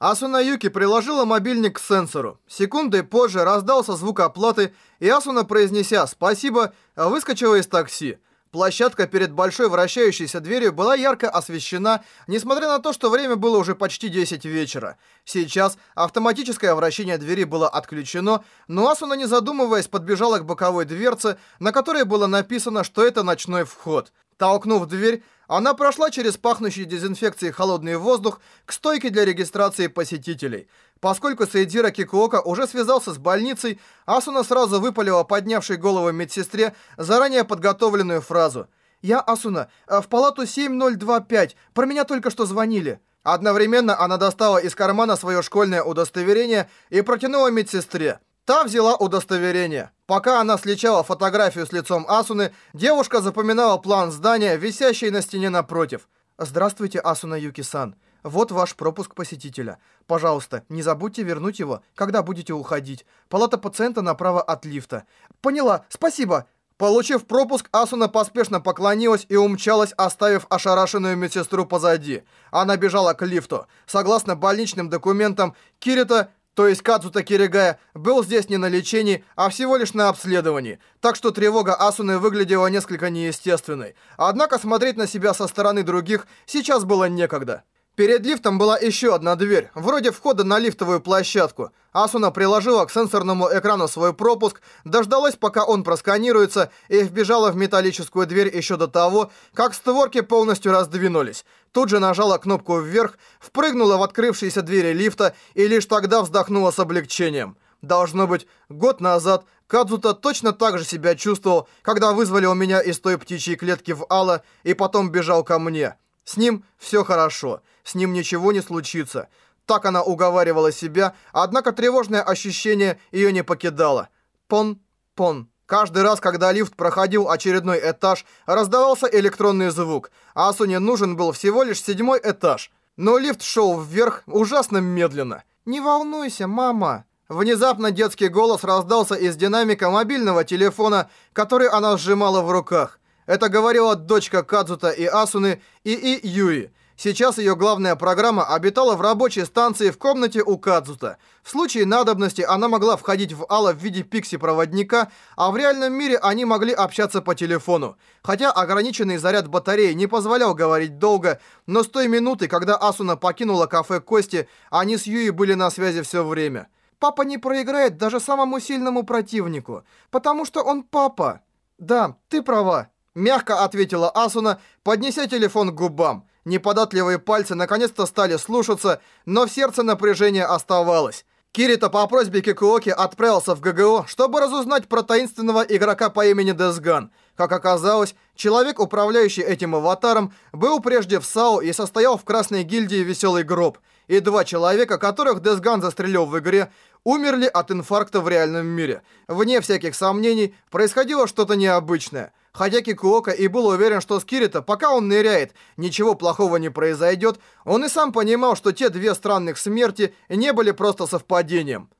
Асуна Юки приложила мобильник к сенсору. Секунды позже раздался звук оплаты, и Асуна, произнеся «спасибо», выскочила из такси. Площадка перед большой вращающейся дверью была ярко освещена, несмотря на то, что время было уже почти 10 вечера. Сейчас автоматическое вращение двери было отключено, но Асуна, не задумываясь, подбежала к боковой дверце, на которой было написано, что это ночной вход. Толкнув дверь, она прошла через пахнущий дезинфекцией холодный воздух к стойке для регистрации посетителей. Поскольку Сейдзира Кикуока уже связался с больницей, Асуна сразу выпалила поднявшей голову медсестре заранее подготовленную фразу. «Я Асуна, в палату 7025, про меня только что звонили». Одновременно она достала из кармана свое школьное удостоверение и протянула медсестре. Та взяла удостоверение. Пока она сличала фотографию с лицом Асуны, девушка запоминала план здания, висящий на стене напротив. «Здравствуйте, Асуна Юки-сан. Вот ваш пропуск посетителя. Пожалуйста, не забудьте вернуть его, когда будете уходить. Палата пациента направо от лифта». «Поняла, спасибо!» Получив пропуск, Асуна поспешно поклонилась и умчалась, оставив ошарашенную медсестру позади. Она бежала к лифту. Согласно больничным документам, Кирита то есть Кадзута Киригая был здесь не на лечении, а всего лишь на обследовании, так что тревога Асуны выглядела несколько неестественной. Однако смотреть на себя со стороны других сейчас было некогда. Перед лифтом была еще одна дверь, вроде входа на лифтовую площадку. Асуна приложила к сенсорному экрану свой пропуск, дождалась, пока он просканируется, и вбежала в металлическую дверь еще до того, как створки полностью раздвинулись. Тут же нажала кнопку вверх, впрыгнула в открывшиеся двери лифта и лишь тогда вздохнула с облегчением. Должно быть, год назад Кадзута точно так же себя чувствовал, когда вызвали у меня из той птичьей клетки в Алла и потом бежал ко мне. С ним все хорошо, с ним ничего не случится. Так она уговаривала себя, однако тревожное ощущение ее не покидало. Пон-пон. Каждый раз, когда лифт проходил очередной этаж, раздавался электронный звук, а Асуне нужен был всего лишь седьмой этаж. Но лифт шел вверх ужасно медленно. «Не волнуйся, мама!» Внезапно детский голос раздался из динамика мобильного телефона, который она сжимала в руках. Это говорила дочка Кадзута и Асуны Ии Юи. Сейчас ее главная программа обитала в рабочей станции в комнате у Кадзута. В случае надобности она могла входить в Алла в виде пикси-проводника, а в реальном мире они могли общаться по телефону. Хотя ограниченный заряд батареи не позволял говорить долго, но с той минуты, когда Асуна покинула кафе Кости, они с Юи были на связи все время. «Папа не проиграет даже самому сильному противнику, потому что он папа». «Да, ты права». Мягко ответила Асуна, поднеся телефон к губам. Неподатливые пальцы наконец-то стали слушаться, но в сердце напряжение оставалось. Кирита по просьбе Кикуоки отправился в ГГО, чтобы разузнать про таинственного игрока по имени Десган. Как оказалось, человек, управляющий этим аватаром, был прежде в САУ и состоял в Красной гильдии «Веселый гроб». И два человека, которых Десган застрелил в игре, умерли от инфаркта в реальном мире. Вне всяких сомнений, происходило что-то необычное. Хотя Кикуока и был уверен, что с Кирита, пока он ныряет, ничего плохого не произойдет, он и сам понимал, что те две странных смерти не были просто совпадением.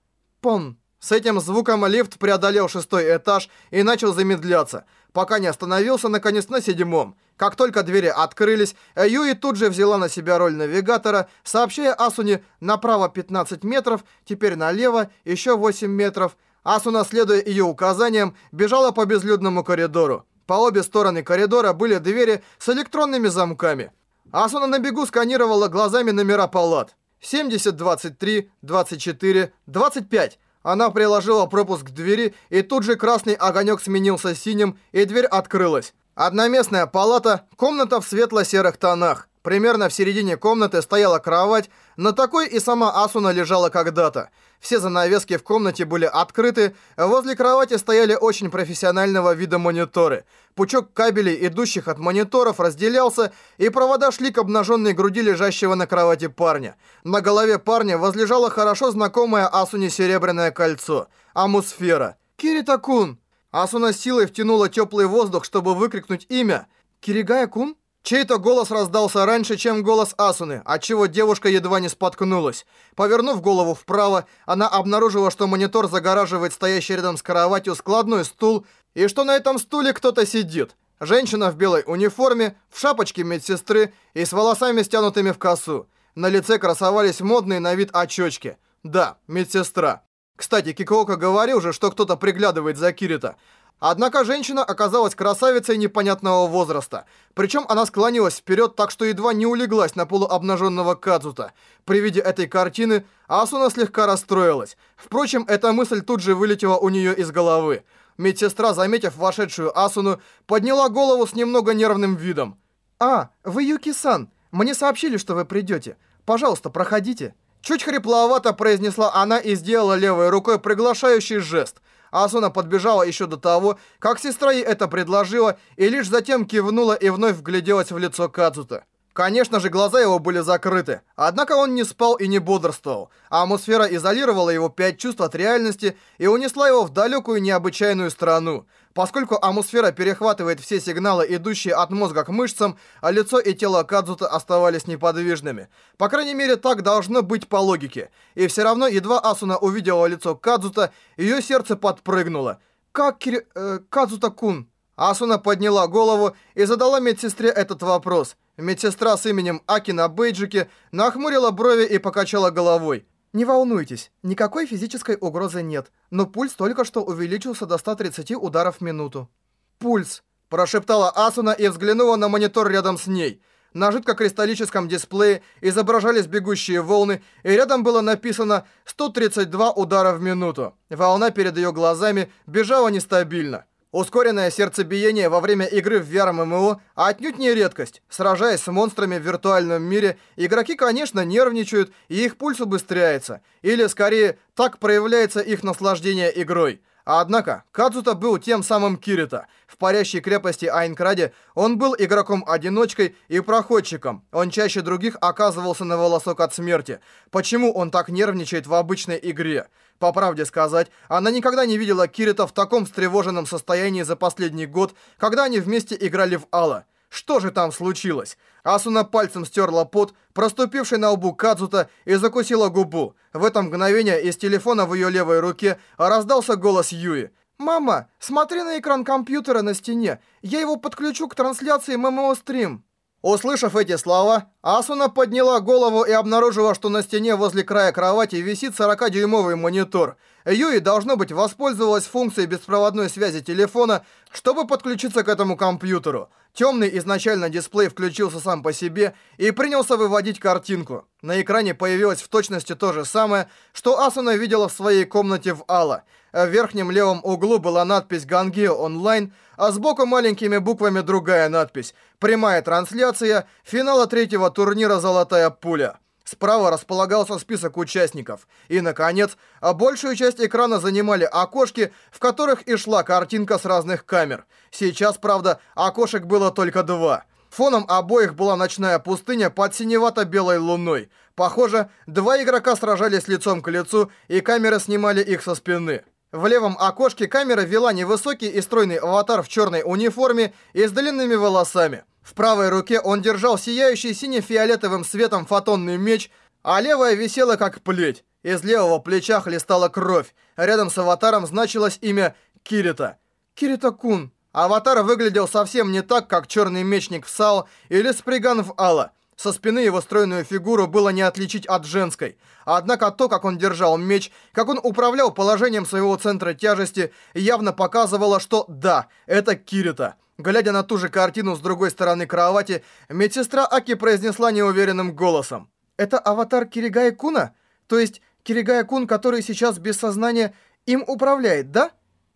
Пон. С этим звуком лифт преодолел шестой этаж и начал замедляться, пока не остановился наконец на седьмом. Как только двери открылись, Юи тут же взяла на себя роль навигатора, сообщая Асуне направо 15 метров, теперь налево еще 8 метров. Асуна, следуя ее указаниям, бежала по безлюдному коридору. По обе стороны коридора были двери с электронными замками. Асуна на бегу сканировала глазами номера палат. 70, 23, 24, 25. Она приложила пропуск к двери, и тут же красный огонек сменился синим, и дверь открылась. Одноместная палата, комната в светло-серых тонах. Примерно в середине комнаты стояла кровать, на такой и сама Асуна лежала когда-то. Все занавески в комнате были открыты, возле кровати стояли очень профессионального вида мониторы. Пучок кабелей, идущих от мониторов, разделялся, и провода шли к обнаженной груди лежащего на кровати парня. На голове парня возлежало хорошо знакомое Асуне серебряное кольцо. Амусфера. «Кирита-кун!» Асуна силой втянула теплый воздух, чтобы выкрикнуть имя. «Киригая-кун?» Чей-то голос раздался раньше, чем голос Асуны, отчего девушка едва не споткнулась. Повернув голову вправо, она обнаружила, что монитор загораживает стоящий рядом с кроватью складной стул, и что на этом стуле кто-то сидит. Женщина в белой униформе, в шапочке медсестры и с волосами стянутыми в косу. На лице красовались модные на вид очечки. Да, медсестра. Кстати, Кикоока говорил же, что кто-то приглядывает за Кирита. Однако женщина оказалась красавицей непонятного возраста. Причем она склонилась вперед, так что едва не улеглась на полуобнаженного Кадзута. При виде этой картины Асуна слегка расстроилась. Впрочем, эта мысль тут же вылетела у нее из головы. Медсестра, заметив вошедшую Асуну, подняла голову с немного нервным видом. «А, вы Юки-сан. Мне сообщили, что вы придете. Пожалуйста, проходите». Чуть хрипловато произнесла она и сделала левой рукой приглашающий жест – Асуна подбежала еще до того, как сестра ей это предложила, и лишь затем кивнула и вновь вгляделась в лицо Кадзута. Конечно же, глаза его были закрыты, однако он не спал и не бодрствовал, а атмосфера изолировала его пять чувств от реальности и унесла его в далекую необычайную страну. Поскольку атмосфера перехватывает все сигналы, идущие от мозга к мышцам, а лицо и тело Кадзута оставались неподвижными. По крайней мере, так должно быть по логике. И все равно, едва Асуна увидела лицо Кадзута, ее сердце подпрыгнуло. «Как Кири... Э, Кадзута-кун?» Асуна подняла голову и задала медсестре этот вопрос. Медсестра с именем Аки на бейджике нахмурила брови и покачала головой. Не волнуйтесь, никакой физической угрозы нет, но пульс только что увеличился до 130 ударов в минуту. «Пульс!» – прошептала Асуна и взглянула на монитор рядом с ней. На жидкокристаллическом дисплее изображались бегущие волны, и рядом было написано 132 удара в минуту. Волна перед ее глазами бежала нестабильно. Ускоренное сердцебиение во время игры в VR-MMO отнюдь не редкость. Сражаясь с монстрами в виртуальном мире, игроки, конечно, нервничают, и их пульс убыстряется. Или, скорее, так проявляется их наслаждение игрой. Однако, Кадзута был тем самым Кирита. В парящей крепости Айнкраде он был игроком-одиночкой и проходчиком. Он чаще других оказывался на волосок от смерти. Почему он так нервничает в обычной игре? По правде сказать, она никогда не видела Кирита в таком встревоженном состоянии за последний год, когда они вместе играли в Алла. Что же там случилось? Асуна пальцем стерла пот, проступивший на лбу Кадзута, и закусила губу. В это мгновение из телефона в ее левой руке раздался голос Юи. «Мама, смотри на экран компьютера на стене. Я его подключу к трансляции ММО-стрим». Услышав эти слова, Асуна подняла голову и обнаружила, что на стене возле края кровати висит 40-дюймовый монитор. Юи, должно быть, воспользовалась функцией беспроводной связи телефона, чтобы подключиться к этому компьютеру. Темный изначально дисплей включился сам по себе и принялся выводить картинку. На экране появилось в точности то же самое, что Асуна видела в своей комнате в Алла. В верхнем левом углу была надпись «Гангео онлайн», а сбоку маленькими буквами другая надпись «Прямая трансляция финала третьего турнира «Золотая пуля». Справа располагался список участников. И, наконец, большую часть экрана занимали окошки, в которых и шла картинка с разных камер. Сейчас, правда, окошек было только два. Фоном обоих была ночная пустыня под синевато-белой луной. Похоже, два игрока сражались лицом к лицу, и камеры снимали их со спины. В левом окошке камера вела невысокий и стройный аватар в черной униформе и с длинными волосами. В правой руке он держал сияющий сине-фиолетовым светом фотонный меч, а левая висела как плеть. Из левого плеча хлестала кровь. Рядом с аватаром значилось имя Кирита. Кирита-кун. Аватар выглядел совсем не так, как черный мечник в САО или Сприган в Алла. Со спины его стройную фигуру было не отличить от женской. Однако то, как он держал меч, как он управлял положением своего центра тяжести, явно показывало, что да, это Кирита. Глядя на ту же картину с другой стороны кровати, медсестра Аки произнесла неуверенным голосом. «Это аватар Киригая Куна? То есть Киригая Кун, который сейчас без сознания, им управляет, да?»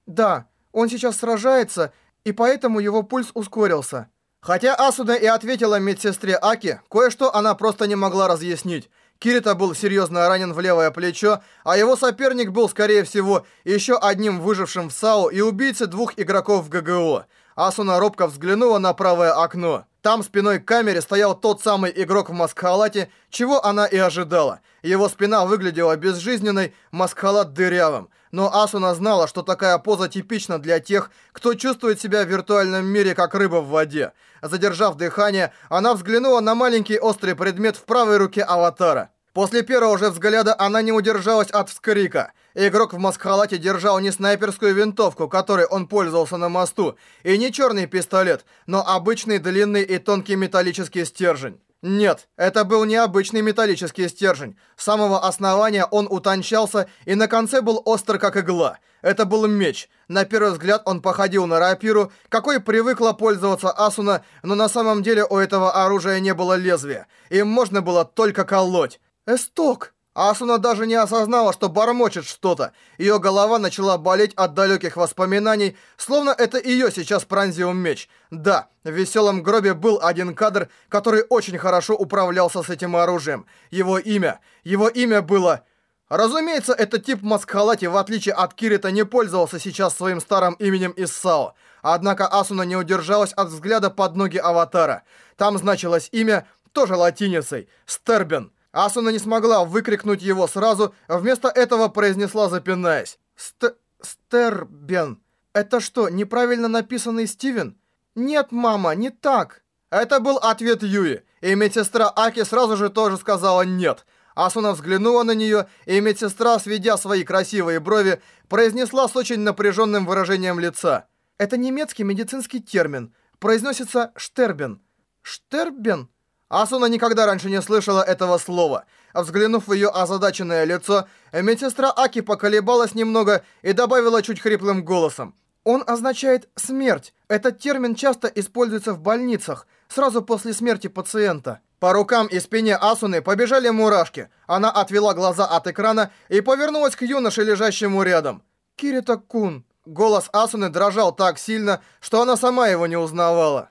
«Да, он сейчас сражается, и поэтому его пульс ускорился». Хотя Асуна и ответила медсестре Аки, кое-что она просто не могла разъяснить. Кирита был серьезно ранен в левое плечо, а его соперник был, скорее всего, еще одним выжившим в САУ и убийцей двух игроков в ГГО. Асуна робко взглянула на правое окно. Там спиной к камере стоял тот самый игрок в маскхалате, чего она и ожидала. Его спина выглядела безжизненной, маскхалат дырявым. Но Асуна знала, что такая поза типична для тех, кто чувствует себя в виртуальном мире как рыба в воде. Задержав дыхание, она взглянула на маленький острый предмет в правой руке аватара. После первого же взгляда она не удержалась от вскрика. Игрок в маскхалате держал не снайперскую винтовку, которой он пользовался на мосту, и не черный пистолет, но обычный длинный и тонкий металлический стержень. Нет, это был необычный металлический стержень. С самого основания он утончался и на конце был остр как игла. Это был меч. На первый взгляд он походил на рапиру, какой привыкла пользоваться Асуна, но на самом деле у этого оружия не было лезвия. Им можно было только колоть. Эсток! Асуна даже не осознала, что бормочет что-то. Ее голова начала болеть от далеких воспоминаний, словно это ее сейчас пронзил меч. Да, в веселом гробе был один кадр, который очень хорошо управлялся с этим оружием. Его имя. Его имя было... Разумеется, этот тип Маскхалати, в отличие от Кирита, не пользовался сейчас своим старым именем Иссао. Однако Асуна не удержалась от взгляда под ноги аватара. Там значилось имя, тоже латиницей, Стербен. Асуна не смогла выкрикнуть его сразу, вместо этого произнесла, запинаясь. Ст... Стербен. Это что, неправильно написанный Стивен? Нет, мама, не так. Это был ответ Юи, и медсестра Аки сразу же тоже сказала «нет». Асуна взглянула на нее, и медсестра, сведя свои красивые брови, произнесла с очень напряженным выражением лица. «Это немецкий медицинский термин. Произносится «штербен». «Штербен»? Асуна никогда раньше не слышала этого слова. Взглянув в ее озадаченное лицо, медсестра Аки поколебалась немного и добавила чуть хриплым голосом. Он означает «смерть». Этот термин часто используется в больницах, сразу после смерти пациента. По рукам и спине Асуны побежали мурашки. Она отвела глаза от экрана и повернулась к юноше, лежащему рядом. «Кирита-кун». Голос Асуны дрожал так сильно, что она сама его не узнавала.